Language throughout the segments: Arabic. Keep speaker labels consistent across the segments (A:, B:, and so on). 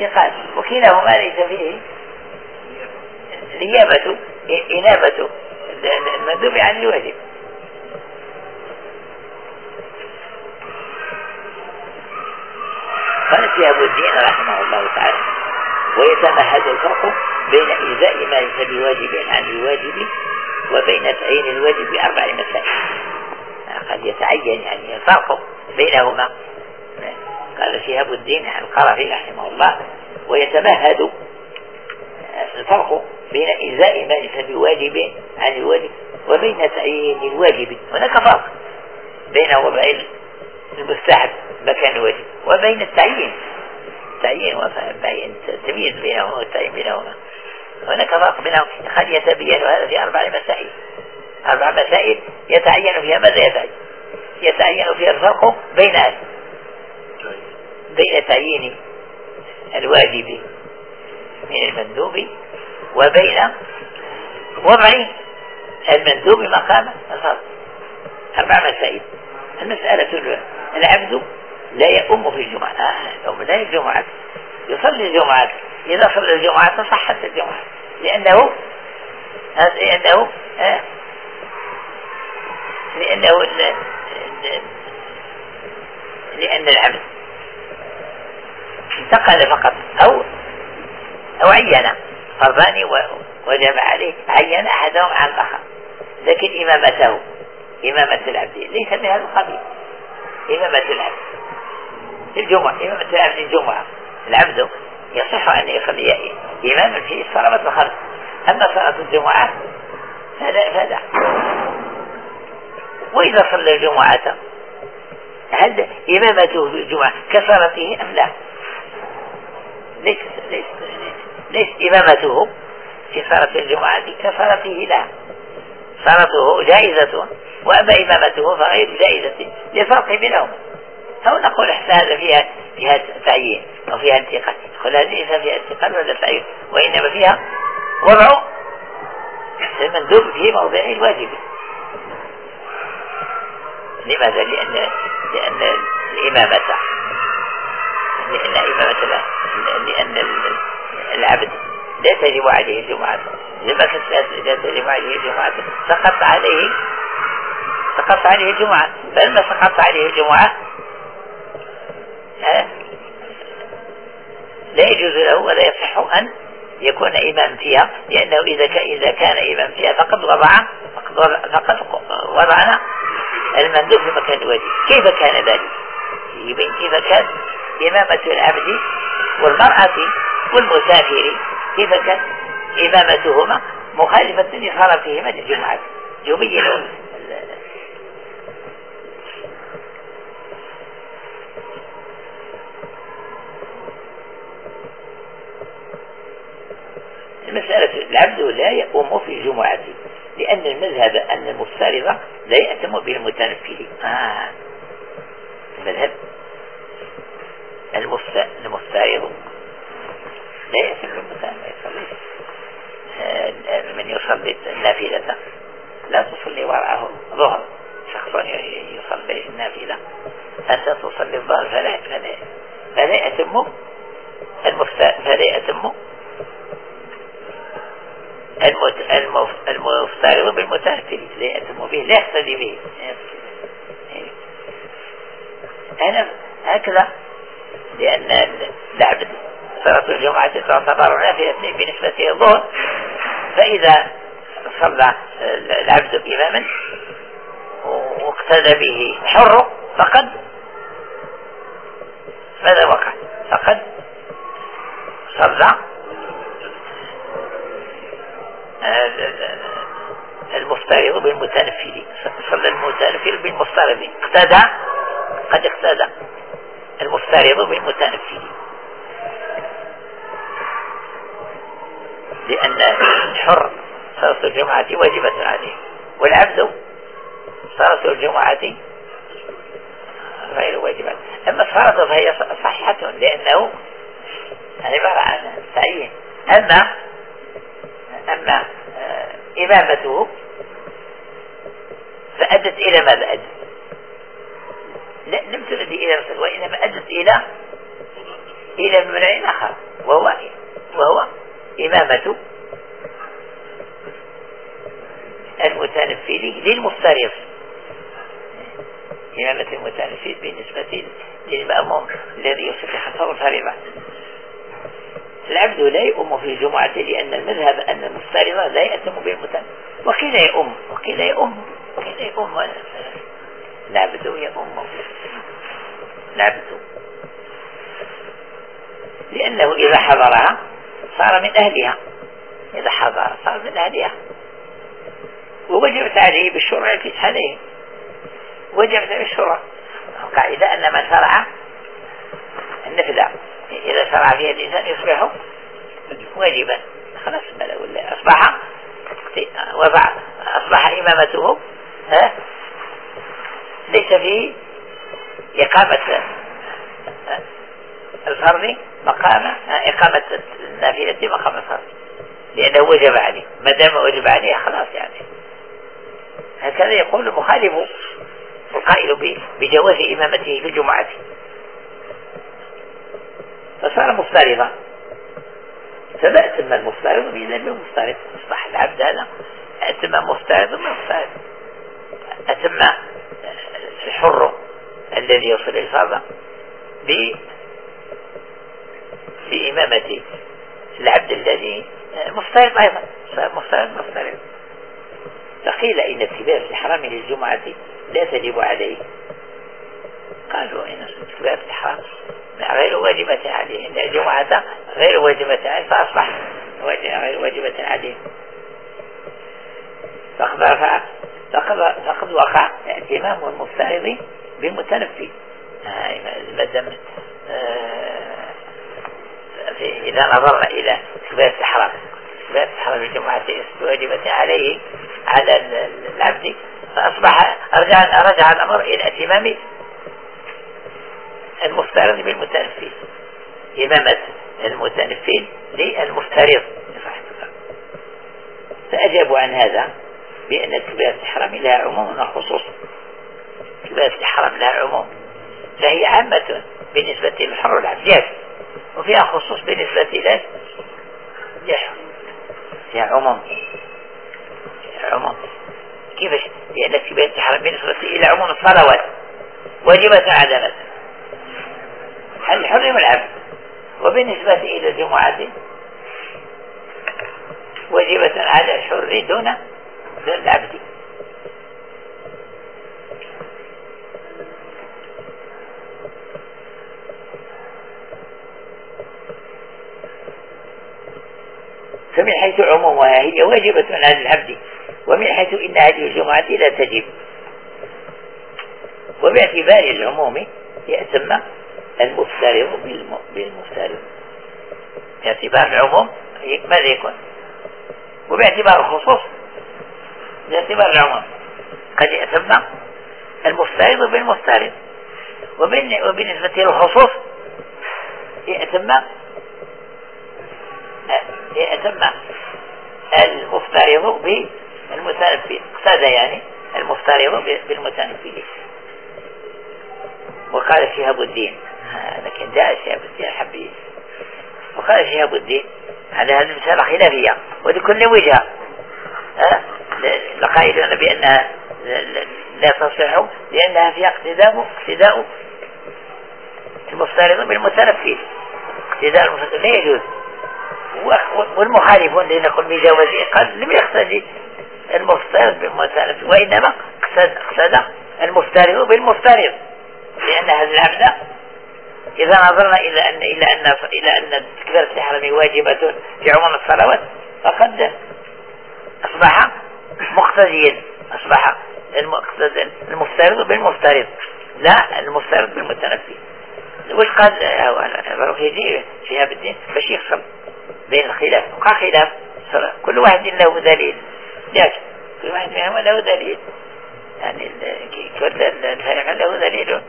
A: انتقال وكلاهما ليس فيه نيابة. إنابة. المندوب عن الواجب. قال شهاب الدين رحمه الله تعالى ويتمهد الفرق بين إجزاء ما ليس بواجب عن الواجب وبين تعيين الواجب بأربع مسائل. قد يتعين يعني الفرق بينهما. قال شهاب الدين القرفي رحمه الله ويتمهد الفرق بين إجزاء ما ليس بواجب عن الواجب وبين تعيين الواجب. هناك فرق بينه وبين المستحب مكان الواجب وبين التعيين. التعيين وبين التمييز بينهما والتعيين بينهما. هناك فرق بينهم قد يتبين هذا في أربع مسائل. أربع مسائل يتعين فيها ماذا يتعين؟ يتعين فيها الفرق بين بين تعيين الواجب من المندوب وبين وضع المندوب مقام الفرض. أربع مسائل. المسألة العبد لا يؤم في الجمعة. آه لا الجمعة. يصلي الجمعة. إذا صلى الجمعة صحت الجمعة. لأنه لأنه آه لأنه لأن العبد انتقل فقط أو أو عين فرضان وجب عليه عين أحدهم عن الآخر. لكن إمامته إمامة العبد. ليس من هذا القبيل إمامة العبد. في الجمعة إمامة العبد الجمعة. العبد يصح أن يصلي إماما في صلاة الخمس أما صلاة الجمعة فلا فلا. وإذا صلى الجمعة هل إمامته في الجمعة كصلاته أم لا؟ ليس ليس ليس إمامته في صلاة الجمعة كصلاته لا. صلاته جائزة وأما إمامته فغير جائزة للفرق بينهم. أو نقول هذا فيها فيها تعيين أو فيها انتقال قل هذه ليس فيها انتقال ولا تعيين؟ وإنما فيها وضع المندوب في موضع الواجب. لماذا؟ لأن لأن الإمامة إمامة لأن العبد لا تجب عليه الجمعة لما كانت لا تجب عليه الجمعة سقط عليه سقط عليه الجمعة فلما سقط عليه الجمعة لا يجوز له ولا يصح أن يكون إمام فيها لأنه إذا إذا كان إمام فيها فقد وضع فقد وضعنا المندوب في مكان الواجب كيف كان ذلك؟ يبين كيف كان؟ إمامة العبد والمرأة والمسافر. كيف كان إمامتهما؟ مخالفة لصلاتهما للجمعة. يبين المسألة العبد لا يقوم في الجمعة لأن المذهب أن المفترض لا يأتم بالمتنفل. آه. المذهب المفترض بالمتنفل آه من يصلي النافلة. لا تصلي وراءه ظهر. شخص يصلي النافلة. أنت تصلي الظهر فلا فلا فلا يأتم فلا يأتم المفترض بالمتأثر لا يأتم به. لا يقتدي به. أنا هكذا لأن العبد صلاة الجمعة تعتبر نافلة بالنسبة للظهر فإذا صلى العبد إماما واقتدى به حر فقد ماذا وقع؟ فقد صلى. المفترض بالمتنفل صلى المتنفل بالمفترض اقتدى قد اقتدى. المفترض بالمتنفل لأن الحر صلاة الجمعة واجبة عليه. والعبد صلاة الجمعة غير واجبة. أما الفرض فهي صحيحة لأنه عبارة عن تعيين. أما أما إمامته فأدت إلى ماذا أدت؟ لم تؤدي إلى رسل وإنما أدت إلى إلى منع آخر وهو وهو إمامة المتنفذ للمفترض. إمامة المتنفذ بالنسبة للمأموم الذي يصبح خطر الفريضة. العبد لا يؤم في الجمعة لأن المذهب أن المفترضة لا يأتم بالمتنفذ وكيل يؤم وكيل يؤم وكيل يؤم العبد يؤم العبد لأنه إذا حضرها صار من أهلها. إذا حضر صار من أهلها. ووجبت عليه بالشرع في عليه. وجبت بالشرع. قاعدة أن من شرع النفذ. إذا شرع فيها الإنسان يصبح واجبا. خلاص بلا ولا أصبح وضع أصبح إمامته ها؟ ليس فيه إقامة الفرض مقام إقامة النافلة مقام الفرض. لأنه وجب عليه ما دام وجب عليه خلاص يعني. هكذا يقول المخالف القائل بجواز إمامته في الجمعة. فصار مفترضا. فما أتم المفترض بإذن المفترض. أصبح العبد هذا أتم مفترض مفترض أتم الحر الذي يصل الفرض بإمامة العبد الذي مفترض أيضا. مفترض مفترض فقيل إن اتباع الحرام للجمعة لا تجب عليه. قالوا إن اتباع الحرام غير واجبة عليه. إن الجمعة غير واجبة عليه فأصبح غير واجبة عليه. رفع فقد, وقع اهتمام المفترض بالمتنفي ما دام إذا نظرنا إلى إثبات الحرام إثبات الحرام الجمعة واجبة عليه على العبد فأصبح رجع, رجع الأمر إلى اهتمام المفترض بالمتنفذ إمامة المتنفذ للمفترض. فأجابوا عن هذا بأن كبيرة الحرام لها عموم وخصوص كبيرة الحرام لها عموم. فهي عامة بالنسبة للحر والعبد وفيها خصوص بالنسبة له فيها عموم. عموم. كيفاش لأن كبيرة الحرام بالنسبة إلى عموم الصلوات. واجبة عدمة الحر والعبد وبالنسبة إلى الجمعة واجبة على الحر دون العبد فمن حيث عمومها هي واجبة على العبد ومن حيث إن هذه الجمعة لا تجب. وباعتبار العموم يأتم المفترض بالمفترض. باعتبار العموم ماذا يكون؟ وباعتبار الخصوص باعتبار العموم قد يأتم المفترض بالمفترض. وبالنسبة للخصوص يأتم يأتم المفترض بالمتنفذ اقتدى يعني المفترض بالمتنفذ وقال شهاب الدين. لكن جاء شهاب الدين حبي وقال شهاب الدين على هذه المسألة خلافية. ولكل وجهة لقائلون بأنها لا تصح لأنها فيها اقتداء اقتداء المفترض بالمتنفذ اقتداء المفترض. لا يجوز. والمخالفون الذين يقول بجوازه قال لم يقتدي المفترض بالمتنفذ وإنما اقتدى المفترض بالمفترض لأن هذا العبد إذا نظرنا إلى أن إلى أن إلى أن تكبيرة الإحرام واجبة في عموم الصلوات فقد أصبح مقتديا أصبح المفترض بالمفترض. لا المفترض بالمتنفي وش قال؟ الرفيدي شهاب الدين؟ باش يفصل بين الخلاف. وقع خلاف. كل واحد له دليل. ليش كل واحد منهم له دليل. يعني كل الفريق له دليل.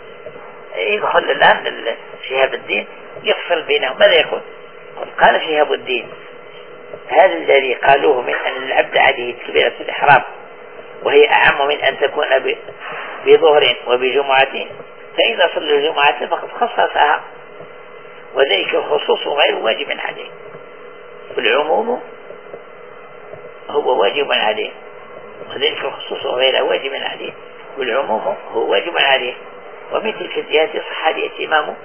A: يدخل الآن شهاب الدين يفصل بينهم ماذا يقول. قال شهاب الدين. هذا الذي قالوه من أن العبد عليه كبيرة الإحرام وهي أعم من أن تكون بظهر وبجمعة. فإذا صلى الجمعة فقد خصصها وذلك الخصوص غير واجب عليه. والعموم هو واجب عليه وذلك الخصوص غير واجب عليه. والعموم هو واجب عليه. ومن تلك الجهات صح الائتمام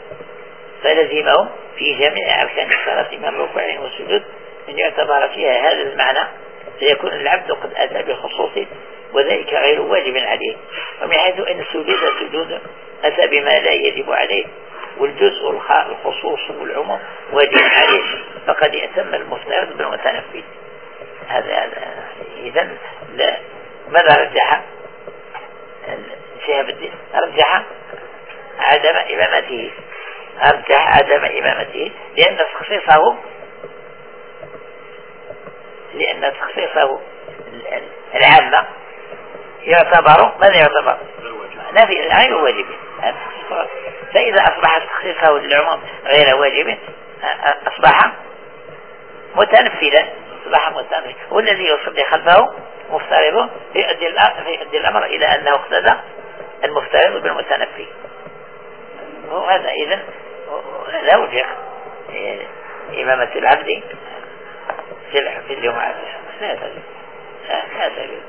A: فلزمهم في جميع أركان الصلاة من ركوع وسجود أن يعتبر فيها هذا المعنى فيكون العبد قد أتى بخصوص وذلك غير واجب عليه. ومن حيث أن السجود سجود أتى بما لا يجب عليه والجزء الخصوص والعموم واجب عليه. فقد يأتم المفترض بالمتنفذ هذا هذا. إذا لا ماذا رجح؟ شهاب الدين رجح عدم إمامته. أرجح عدم إمامته لأن تخصيصه لأن تخصيصه العامة يعتبر ماذا يعتبر؟ نفي غير واجب. فإذا أصبح تخصيصه للعموم غير واجب أصبح متنفذا أصبح متنفذا. والذي يصلي خلفه مفترض فيؤدي الأمر إلى أنه اقتدى المفترض بالمتنفذ وهذا إذا لا وجه إمامة العبد. في الجمعة لا تجوز لا تجوز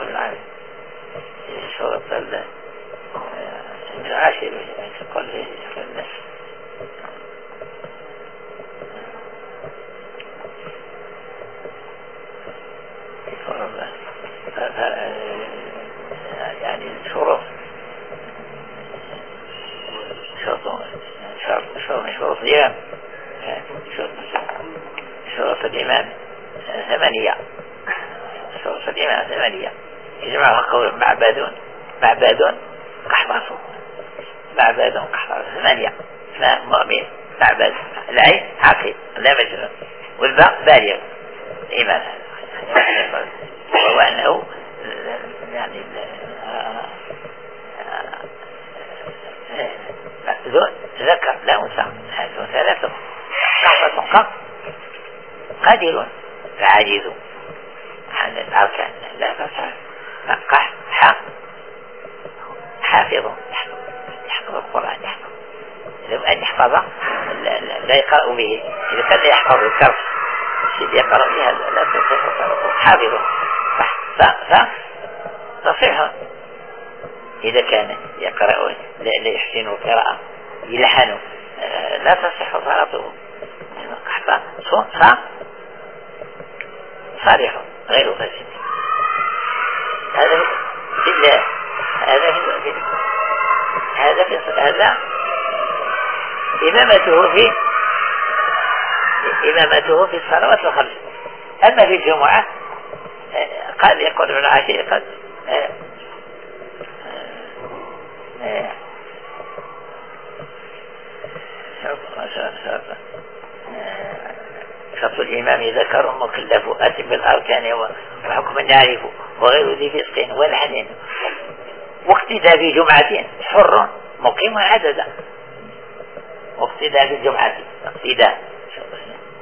A: كل عام شرط العاشر يقول في الناس يعني شروط شرط شروط الإمام الإمام ثمانية. شروط الإمام ثمانية. يجمعها قول معبدون معبدون قحطاس معبد قحطاس ثمانية. مؤمن معبد العين عقيد لا مجنون. والباء بالغ إيمان وهو أنه يعني ذكر لا أنثى ثلاثة قحطة قط قادر فعاجز عن الأركان لا تصح قح ح حافظ. يحفظ القرآن يحفظ. لو أن يحفظ لا يقرأ به. إذا كان يحفظ الكرف الشيء يقرأ به لا تصح حافظ. صح ف تصح إذا كان يقرأ لا يحسن القراءة يلحن. لا تصح صلاته ص صالح غير فاسد هذا في الله هذا في هذا في هذا إمامته في إمامته في الصلوات الخمس أما في الجمعة قال يقول ابن عاشر قد شرط الإمام ذكر مكلف أتم بالأركان وحكم نعرف وغير ذي فسق والحنين واقتدى في جمعة حر مقيم عددا واقتدى في الجمعة اقتداء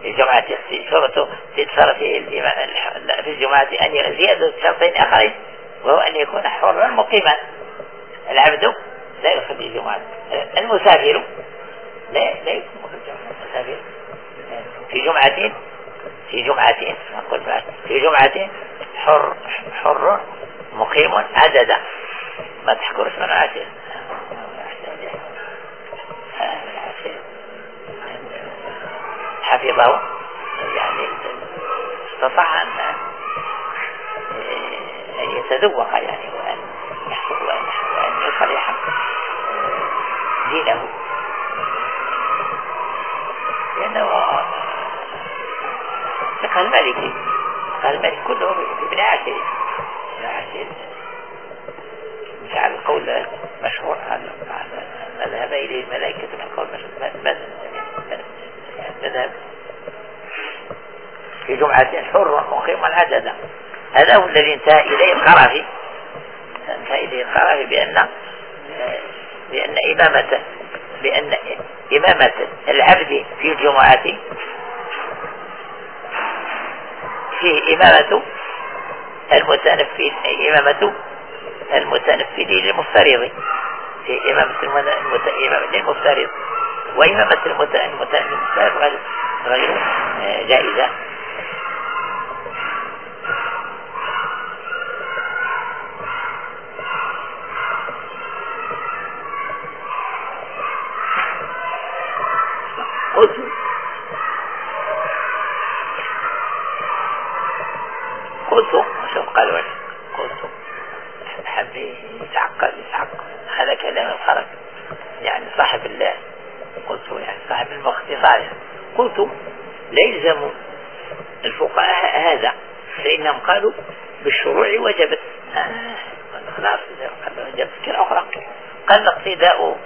A: في الجمعة شرط في في الجمعة أن زيادة شرطين آخرين وهو أن يكون حرا مقيما. العبد لا يصلي الجمعة المسافر لا لا يكون المسافر في جمعة في جمعة في جمعة حر حر مقيم عددا ما تحكر اسم العاشر حفظه. يعني استطاع أن أن يتذوق يعني وأن يحفظ وأن يصلح دينه. لأنه فقه المالكي فقه المالكي كله ابن عاشر ابن عاشر جعل القول مشهور على مذهب إليه الملائكة من قول مذهب في جمعة حر مقيم عددا هذا هو الذي انتهى إليه القرافي. انتهى إليه القرافي بأن بأن إمامة بأن إمامة العبد في الجمعة فيه إمامة المتنفذ إمامة المتنفذ للمفترض. في إمامة المفترض وإمامة المتأمل غير غير جائزة. قلت قلت شوف قال وين؟ قلت حب يتعقل يتعقل هذا كلام الخرج يعني صاحب الله قلت يعني صاحب المختصر يعني قلت لا يلزم الفقهاء هذا فإنهم قالوا بالشروع وجبت. خلاص وجبت. فكرة أخرى. قال الاقتداء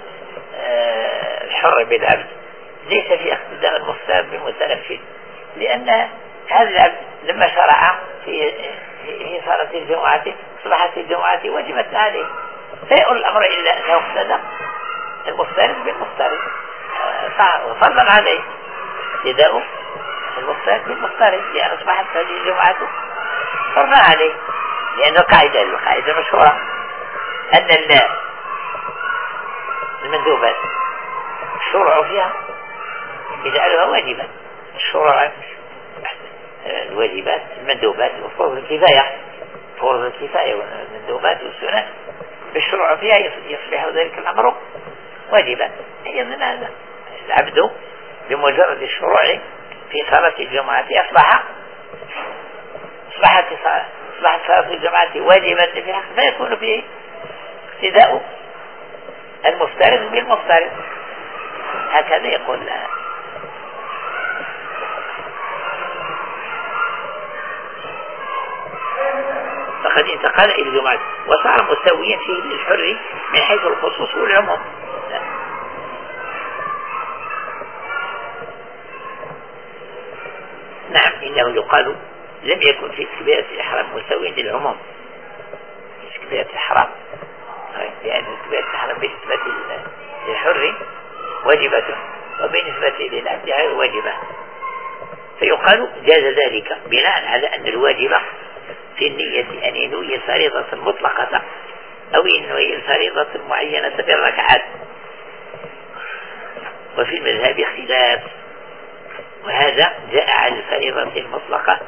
A: آه الحر بالعبد. ليس في اقتداء المختار بالمتنفذ لأن هذا العبد لما شرع في صلاة الجمعة أصبحت الجمعة وجبت عليه فيقول الأمر إلا أنه اقتدى المفترض بالمفترض. فضلا عليه. اقتداء المفترض بالمفترض. لأن أصبحت هذه الجمعة. فرضا عليه. لأنه قاعدة القاعدة المشهورة أن المندوبات الشرع فيها يجعلها واجبا الشرع الواجبات المندوبات وفرض الكفاية. فرض الكفاية والمندوبات والسنن الشروع فيها يصبح ذلك الأمر واجبا. أيضا هذا. العبد بمجرد الشروع في صلاة الجمعة أصبح أصبحت أصبحت صلاة الجمعة واجبة في حق فيكون فيه اقتداء المفترض بالمفترض. هكذا يقول فقد انتقل إلى الجمعة وصار مسويا فيه للحر من حيث الخصوص والعموم. نعم إنه يقال لم يكن في كبيرة الإحرام مسويا للعموم. في كبيرة الإحرام. لأن كبيرة الإحرام بالنسبة للحر واجبة وبالنسبة للعبد غير واجبة. فيقال جاز ذلك بناء على أن الواجبة في النية أن ينوي الفريضة المطلقة أو ينوي الفريضة المعينة بالركعات وفي المذهب خلاف. وهذا جاء على الفريضة المطلقة.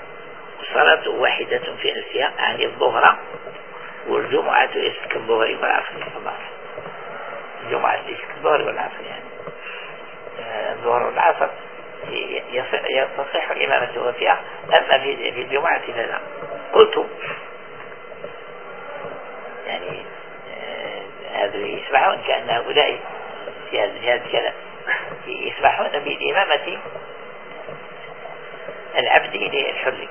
A: والصلاة واحدة في نفسها يعني الظهر والجمعة ليست كالظهر والعصر الله الجمعة ليست كالظهر والعصر يعني. آه، الظهر والعصر يصح إمامته فيها أما في الجمعة فلا. قلت يعني آه، هذا يسمعون كأن هؤلاء في هذا الكلام. يسمحون بالإمامة العبد للحر.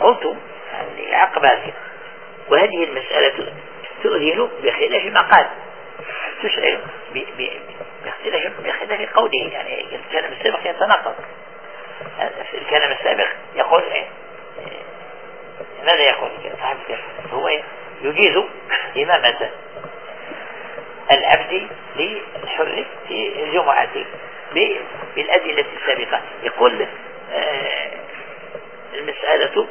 A: قلت يعني عقب هذه وهذه المسألة تؤذن بخلاف ما قال. تشعر باختلاف بخلاف قوله. يعني الكلام السابق يتناقض. الكلام السابق يقول ماذا يقول؟ صاحب هو يجيز إمامة العبد للحر في الجمعة بالأدلة السابقة. يقول آه، المسألة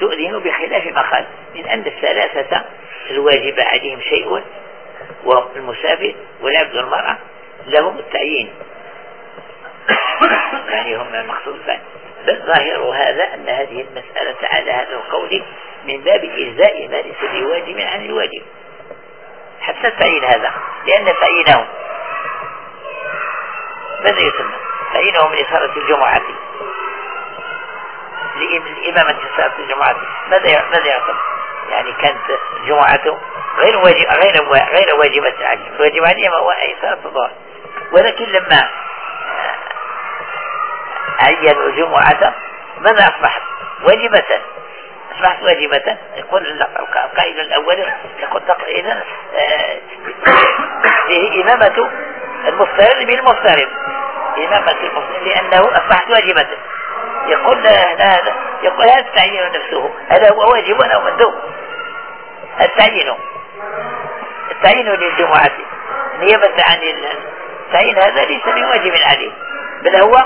A: تؤذن بخلاف ما قال من أن الثلاثة الواجب عليهم شيء والمسافر والعبد والمرأة لهم التعيين. يعني هم المقصود بل ظاهر هذا أن هذه المسألة على هذا القول من باب إجزاء ما ليس بواجب عن الواجب. حتى تعيين هذا لأن تعيينهم ماذا يسمى؟ تعيينهم لصلاة الجمعة. لإمامة صلاة الجمعة. ماذا ماذا يعتبر؟ يعني كانت جمعته غير واجب غير غير واجبة عليهم. الواجب عليهم هو أي صلاة الظهر. ولكن لما عينوا الجمعة ماذا أصبحت؟ واجبة أصبحت واجبة يقول القائد الأول يقول إذا آه، فيه إمامة المفترض بالمفترض. إمامة المفترض لأنه أصبحت واجبة يقول هذا يقول هذا التعيين نفسه. هذا هو واجب أو مندوب. التعيين. التعيين للجمعة. نيابة عن التعيين هذا ليس بواجب عليه بل هو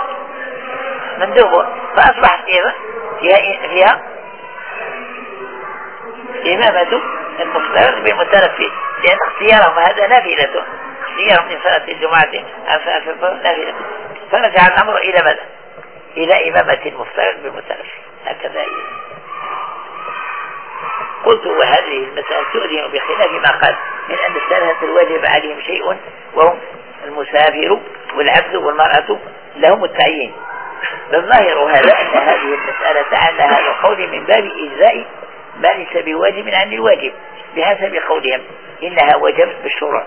A: مندوب. فأصبحت فيها فيها إمامة المفترض بالمتنفذ لأن اختيارهم هذا نافلة نية من صلاة الجمعة نافلة فرجع الأمر إلى ماذا؟ إلى إمامة المفترض بالمتلف هكذا قلت وهذه المسألة تؤذن بخلاف ما قال. من أن الثلاثة الواجب عليهم شيء وهم المسافر والعبد والمرأة لهم التعيين. فالظاهر هذا أن هذه المسألة تعالى هذا القول من باب إجزاء ما ليس بواجب عن الواجب بحسب قولهم إنها وجبت بالشروع.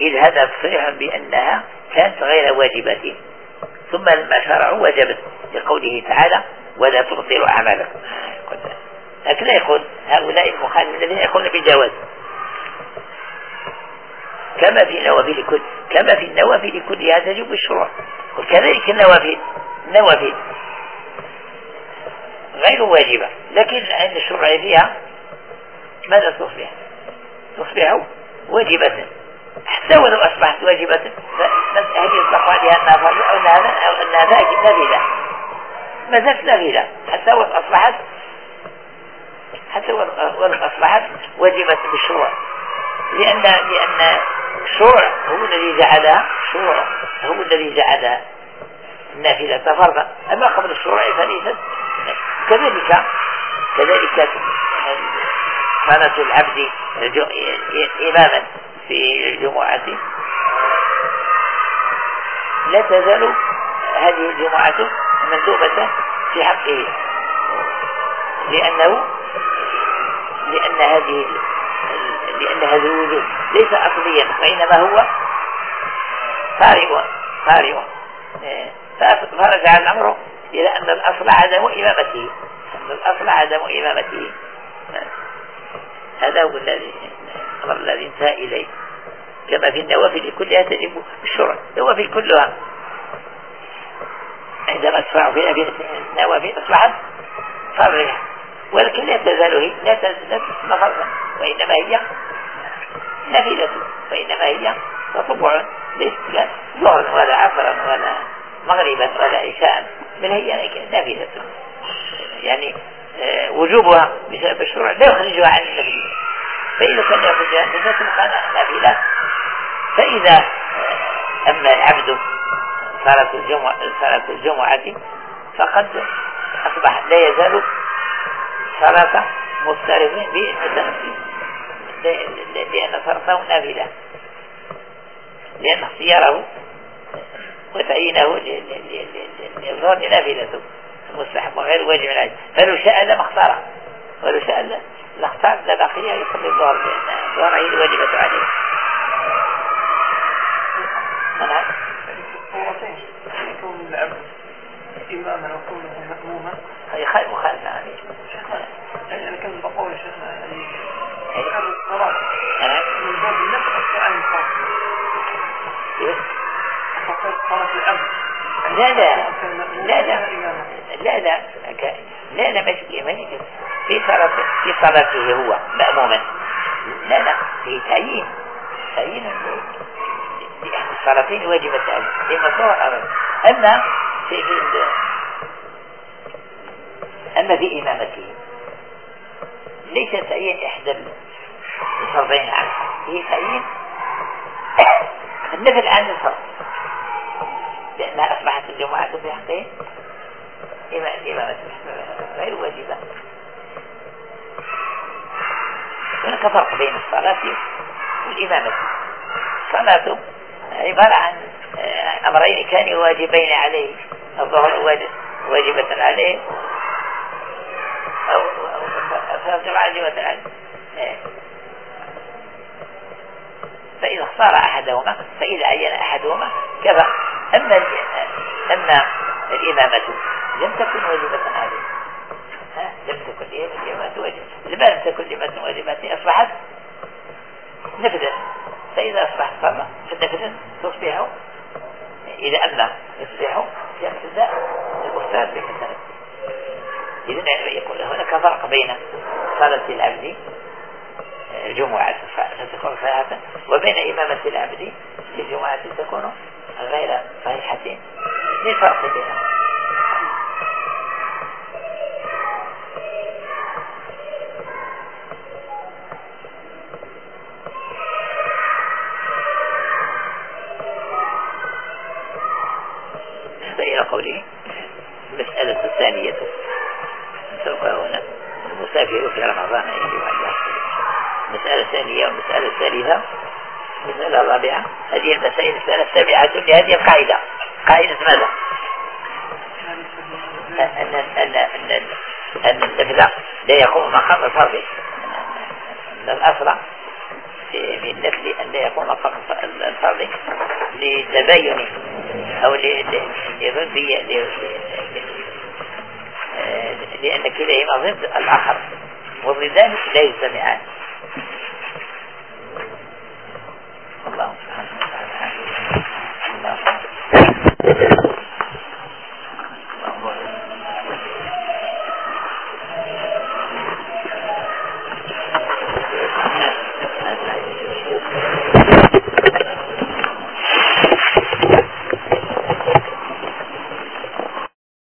A: إذ هذا صريح بأنها كانت غير واجبة. ثم لما شرعوا وجبت لقوله تعالى ولا تبطلوا أعمالكم. لكن لا يقول هؤلاء المخالفين الذين يقولون بالجواز. كما في النوافل كل كما في النوافل كلها تجب الشروع. وكذلك النوافل النوافل. غير واجبة لكن عند الشروع فيها ماذا تصبح؟ تصبح واجبة. حتى ولو أصبحت واجبة هل يطلق عليها أنها فرض أو أنها نافلة ما زالت نافلة حتى ولو أصبحت حتى ولو أصبحت واجبة بالشروع. لأن لأن الشروع هو الذي جعلها شروع هو الذي جعلها النافلة. فرضا أما قبل الشروع فليست كذلك كذلك صلاة العبد إماما في الجمعة. لا تزال هذه الجمعة مندوبة في حقه لأنه لأن هذه لأن هذا الوجود. ليس أصليا وإنما هو طارئ طارئ فرجع الأمر إلى أن الأصل عدم إمامته. أن الأصل عدم إمامته. هذا هو الذي الأمر الذي انتهى إليه. كما في النوافل كلها تجب الشرع النوافل كلها. عندما تدفع في النوافل أصبحت فرعة ولكن لا تزال هي لا تزال وإنما هي نافلة وإنما هي تطبع ليست ظهرا ولا عصرا ولا مغربا ولا عشاء بل هي نافلة يعني آه، وجوبها بسبب الشروع لا يخرجها عن النفل فإذا كان يخرجها النفل كان نافلة فإذا أما العبد صلاة الجمعة صلاة الجمعة فقد أصبح لا يزال صلاة مفترض بالتنفيذ لأن صرفه نافلة لأن اختياره وتعيينه للظهر نافلته مستحب غير واجب عليه. فلو شاء لما اختاره. ولو شاء لاختار لبقي يصلي الظهر لأن الظهر هي الواجبة عليه.
B: إماما وكونه مأموما
A: هي خير مخالفة.
B: يعني أنا كنت بقول شيخنا صلاة العبد
A: لا لا. لا لا لا. لا لا. لا مش في صلاة في صلاته هو مأموما لا لا. في تعيين. تعيين الصلاتين واجبتان إما الظهر أما في في أما في إمامته. ليس تعيين إحدى الفرضين عنها هي تعيين. النفل عن الفرض. لأنها أصبحت الجمعة في حقين إمامة غير واجبة. هناك فرق بين الصلاة والإمامة. الصلاة عبارة عن آه، أمرين كان واجبين عليه الظهر واجبة عليه أو واجبة عليه. آه. فإذا اختار أحدهما فإذا عين أحدهما كفى. أما أما الإمامة لم تكن واجبة عليه لم تكن. الإمامة واجبة لما لم تكن الإمامة واجبة أصبحت نفذا فإذا أصبحت فرضا فالنفذ تصبح إذا أما يصبح في الأستاذ بمثلا إذن يقول هناك فرق بين صلاة العبد الجمعة فتكون صحيحة وبين إمامة العبد الجمعة تكون غير صحيحتين لفرق بينهما هذه المسائل السابعة لهذه القاعدة. قاعدة ماذا؟ أن أن أن أن النبذة لا يقوم مقام الفرد أن الأسرى في النفل أن لا يقوم مقام الفرد لتباين أو لضد آه، لأن كلاهما ضد الآخر. والضدان لا يجتمعان. اللهم